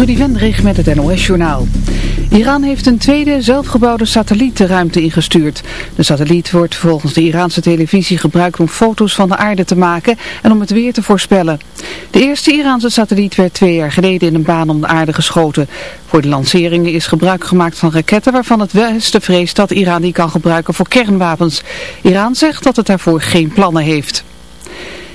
Trudy Vendrig met het NOS-journaal. Iran heeft een tweede zelfgebouwde satelliet de ruimte ingestuurd. De satelliet wordt volgens de Iraanse televisie gebruikt om foto's van de aarde te maken en om het weer te voorspellen. De eerste Iraanse satelliet werd twee jaar geleden in een baan om de aarde geschoten. Voor de lanceringen is gebruik gemaakt van raketten waarvan het Westen vreest dat Iran die kan gebruiken voor kernwapens. Iran zegt dat het daarvoor geen plannen heeft.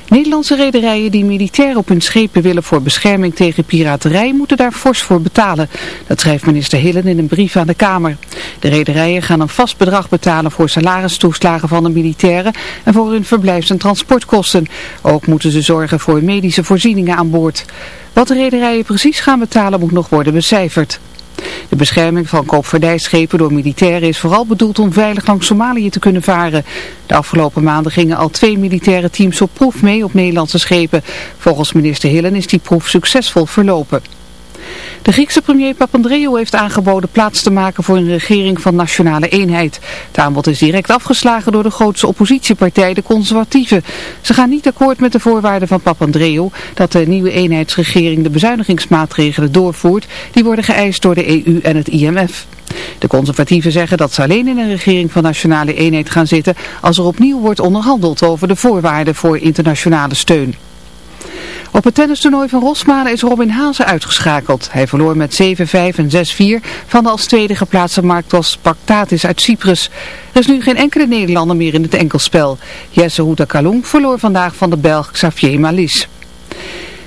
Nederlandse rederijen die militair op hun schepen willen voor bescherming tegen piraterij moeten daar fors voor betalen. Dat schrijft minister Hillen in een brief aan de Kamer. De rederijen gaan een vast bedrag betalen voor salaristoeslagen van de militairen en voor hun verblijfs- en transportkosten. Ook moeten ze zorgen voor medische voorzieningen aan boord. Wat de rederijen precies gaan betalen moet nog worden becijferd. De bescherming van koopvaardijschepen door militairen is vooral bedoeld om veilig langs Somalië te kunnen varen. De afgelopen maanden gingen al twee militaire teams op proef mee op Nederlandse schepen. Volgens minister Hillen is die proef succesvol verlopen. De Griekse premier Papandreou heeft aangeboden plaats te maken voor een regering van nationale eenheid. Het aanbod is direct afgeslagen door de grootste oppositiepartij, de conservatieven. Ze gaan niet akkoord met de voorwaarden van Papandreou dat de nieuwe eenheidsregering de bezuinigingsmaatregelen doorvoert. Die worden geëist door de EU en het IMF. De conservatieven zeggen dat ze alleen in een regering van nationale eenheid gaan zitten als er opnieuw wordt onderhandeld over de voorwaarden voor internationale steun. Op het tennistoernooi van Rosmalen is Robin Haase uitgeschakeld. Hij verloor met 7-5 en 6-4 van de als tweede geplaatste Marktos Paktatis uit Cyprus. Er is nu geen enkele Nederlander meer in het enkelspel. Jesse Houda Kalung verloor vandaag van de Belg Xavier Malis.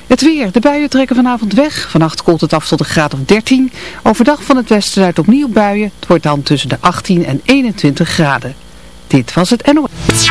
Het weer. De buien trekken vanavond weg. Vannacht koelt het af tot een graad of 13. Overdag van het westen uit opnieuw buien. Het wordt dan tussen de 18 en 21 graden. Dit was het NOS.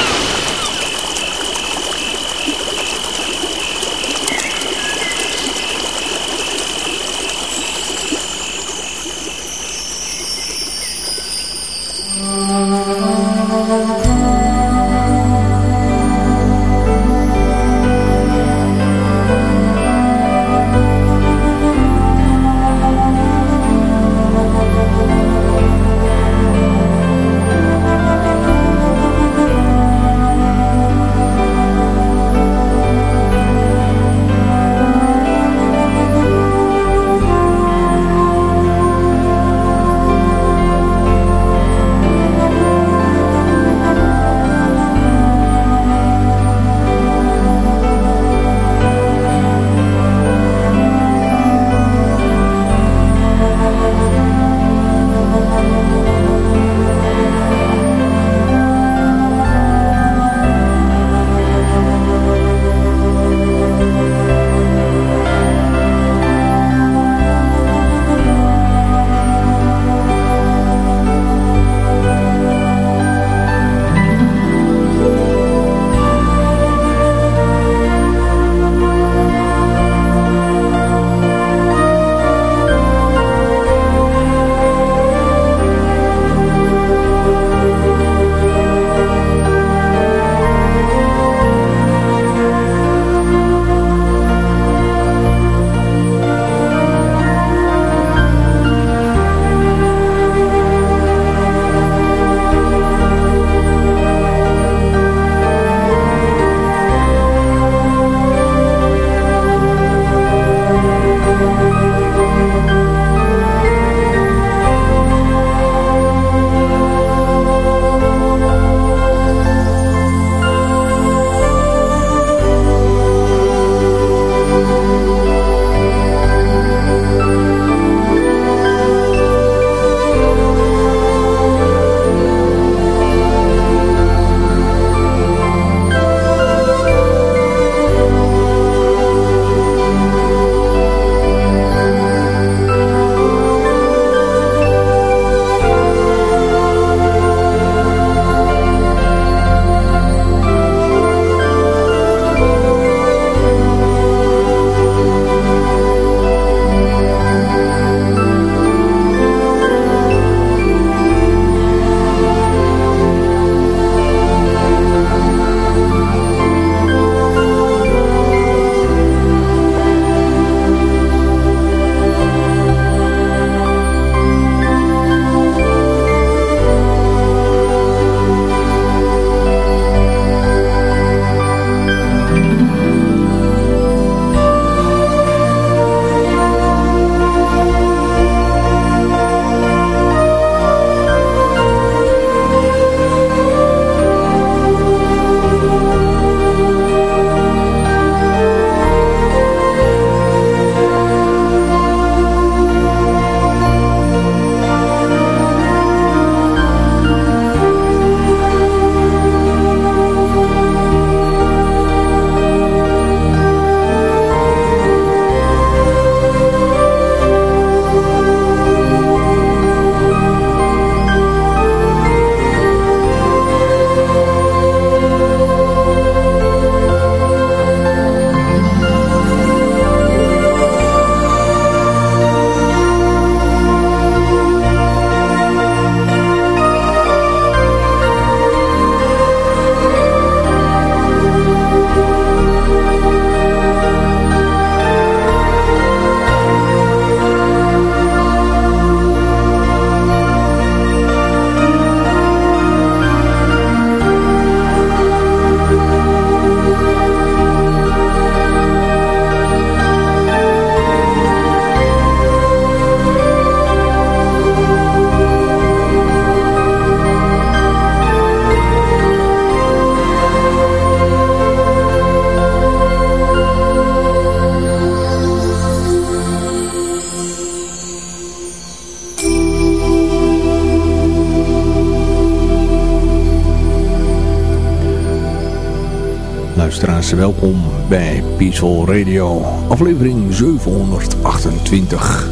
Peaceful Radio, aflevering 728,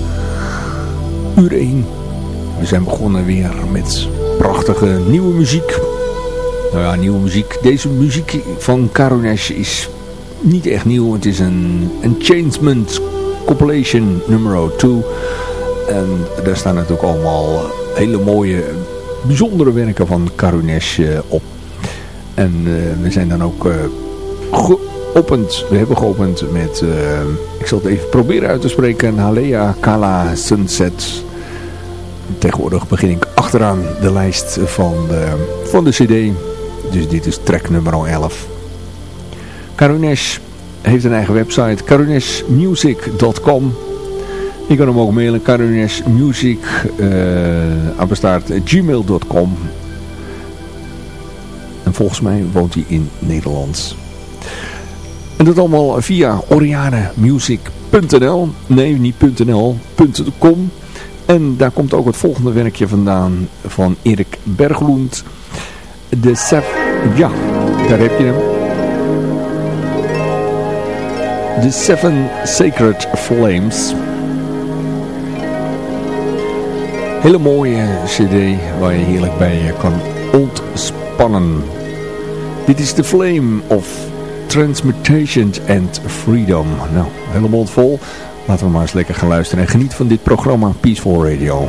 uur 1. We zijn begonnen weer met prachtige nieuwe muziek. Nou ja, nieuwe muziek. Deze muziek van Karunesh is niet echt nieuw. Het is een Enchantment compilation nummer 2. En daar staan natuurlijk allemaal hele mooie, bijzondere werken van Karunesh eh, op. En uh, we zijn dan ook uh, geopend, we hebben geopend met, uh, ik zal het even proberen uit te spreken, Halea Kala Sunset. Tegenwoordig begin ik achteraan de lijst van de, van de cd. Dus dit is track nummer 11. Karunesh heeft een eigen website, karuneshmusic.com. Je kan hem ook mailen, karuneshmusic, uh. En volgens mij woont hij in Nederland. En dat allemaal via orianemusic.nl. Nee, niet .com. En daar komt ook het volgende werkje vandaan van Erik Berglund. De Sef... Ja, daar heb je hem. The Seven Sacred Flames. Hele mooie cd waar je heerlijk bij kan ontspannen. Dit is The Flame of Transmutation and Freedom. Nou, helemaal vol. Laten we maar eens lekker gaan luisteren en geniet van dit programma Peaceful Radio.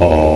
Oh.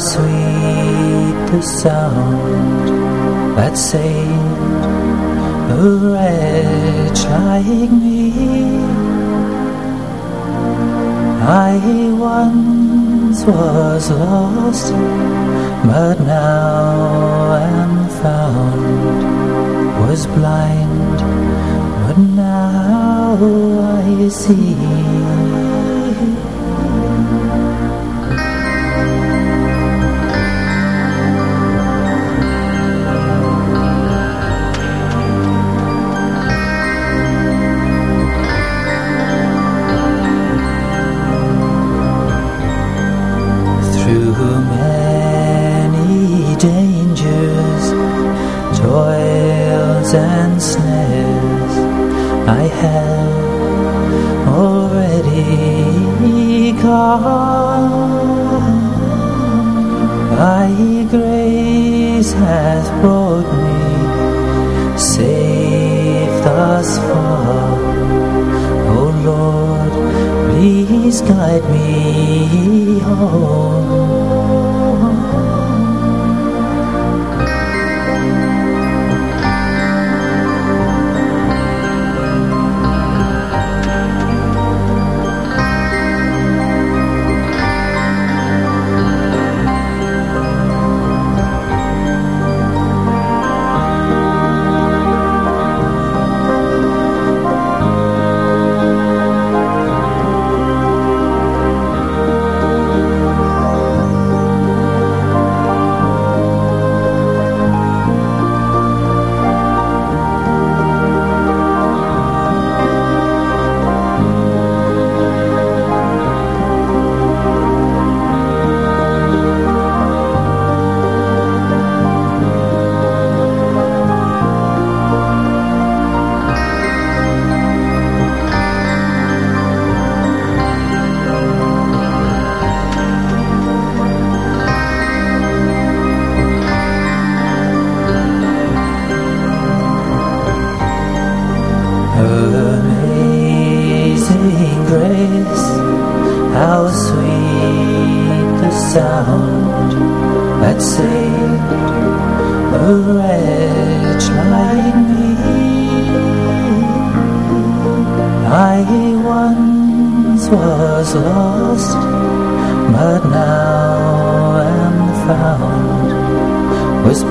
Sweet the sound that saved a wretch like me. I once was lost, but now am found, was blind, but now I see.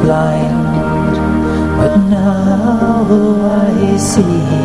blind, but now I see.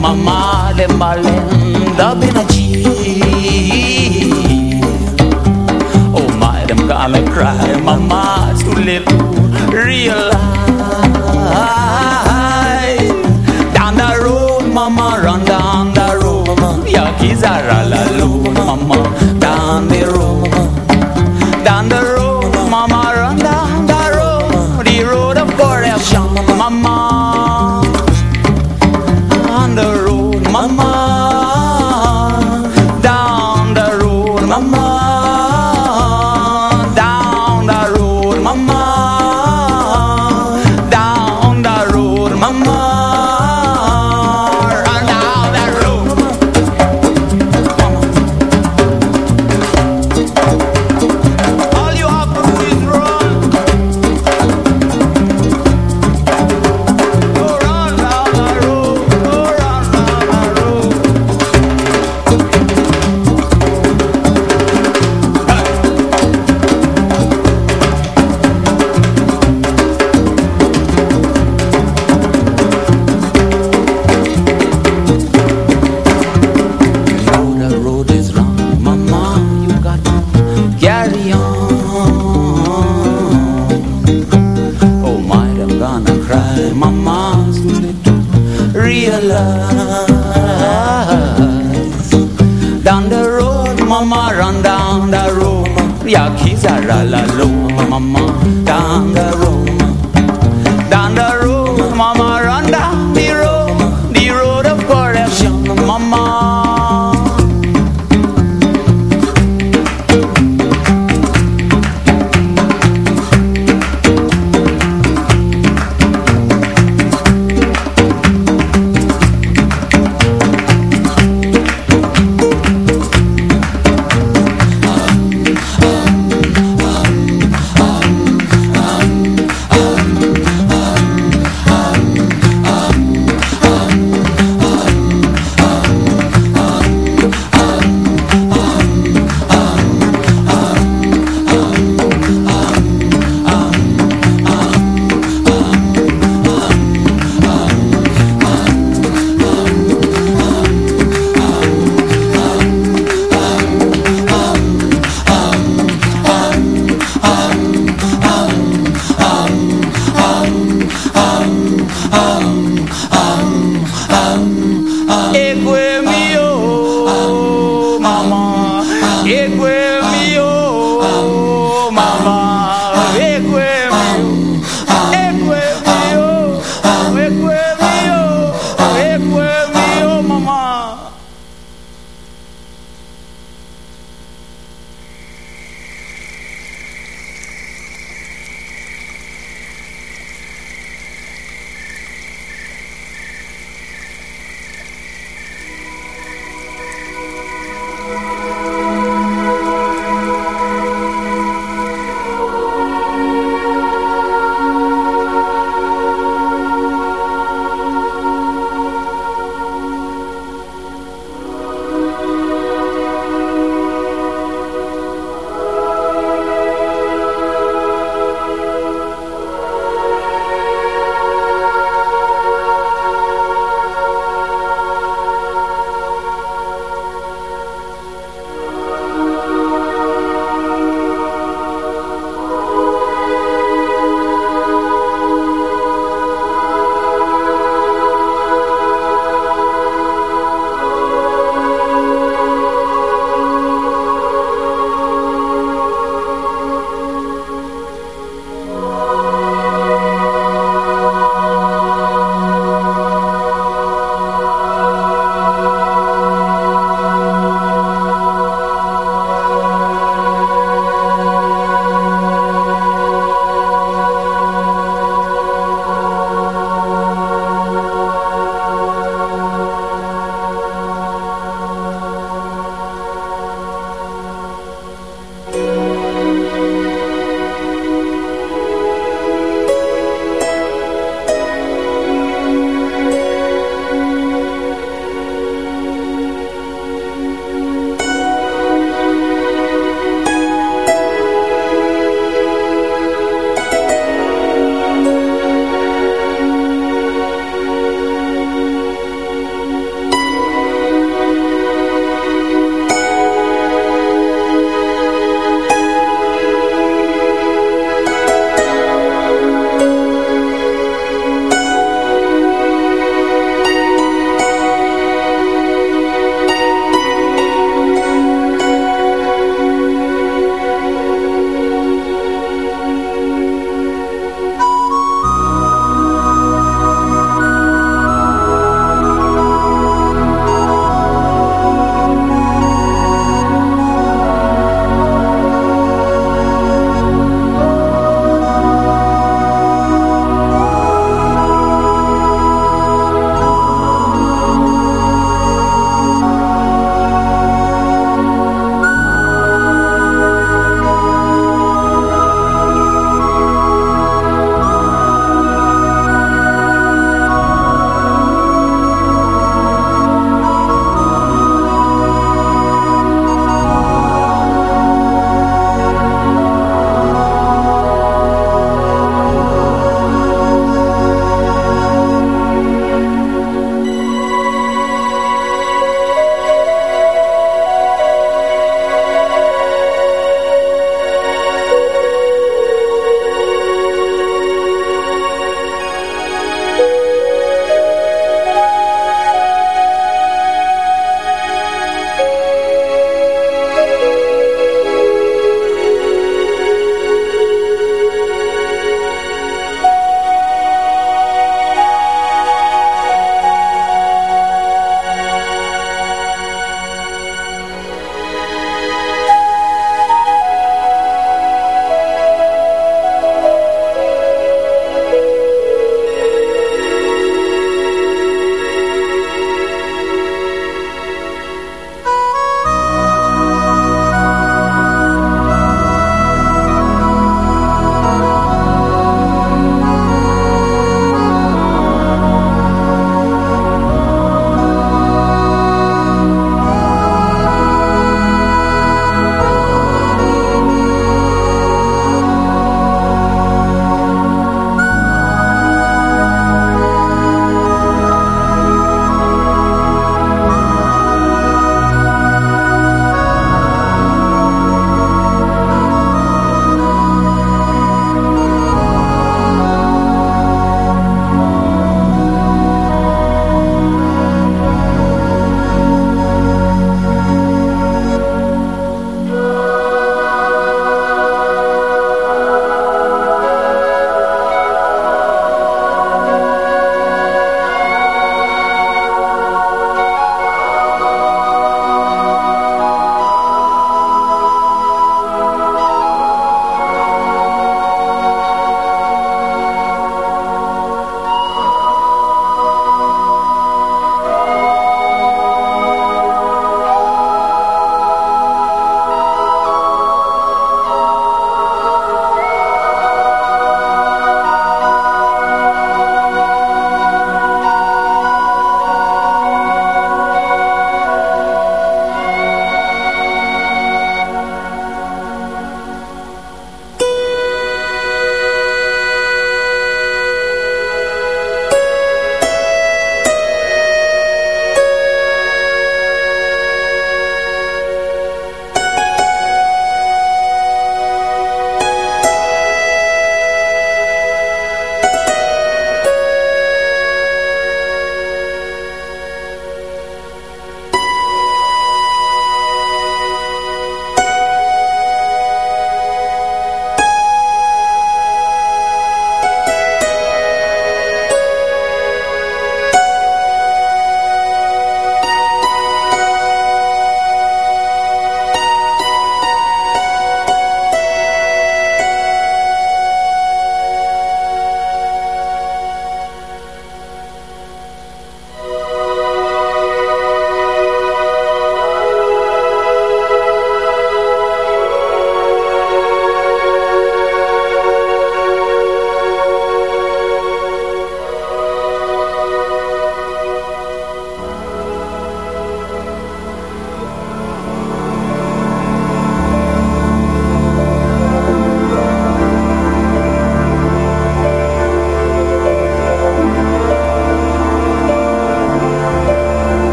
Mama le malenda benaji Oh my, them gonna cry. Mama to live real Down the road, mama, run down the road Yakiza kizara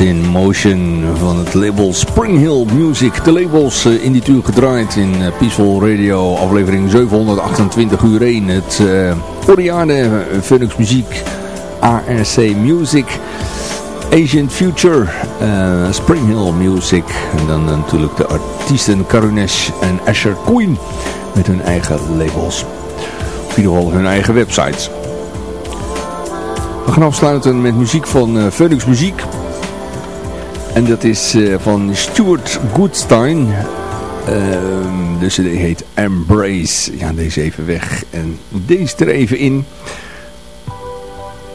In Motion van het label Spring Hill Music. De labels uh, in die uur gedraaid in uh, Peaceful Radio aflevering 728 uur 1. Het uh, Oriane Phoenix Muziek, ARC Music, Asian Future, Spring Hill Music. En dan natuurlijk de artiesten Karunesh en Asher Queen met hun eigen labels. Of ieder geval hun eigen websites. We gaan afsluiten met muziek van Phoenix Muziek. En dat is uh, van Stuart Goodstein. Uh, de heet Embrace. Ja, deze even weg. En deze er even in.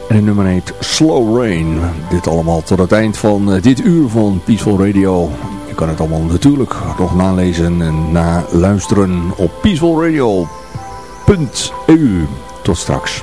En nummer heet Slow Rain. Dit allemaal tot het eind van uh, dit uur van Peaceful Radio. Je kan het allemaal natuurlijk nog nalezen en naluisteren op peacefulradio.eu. Tot straks.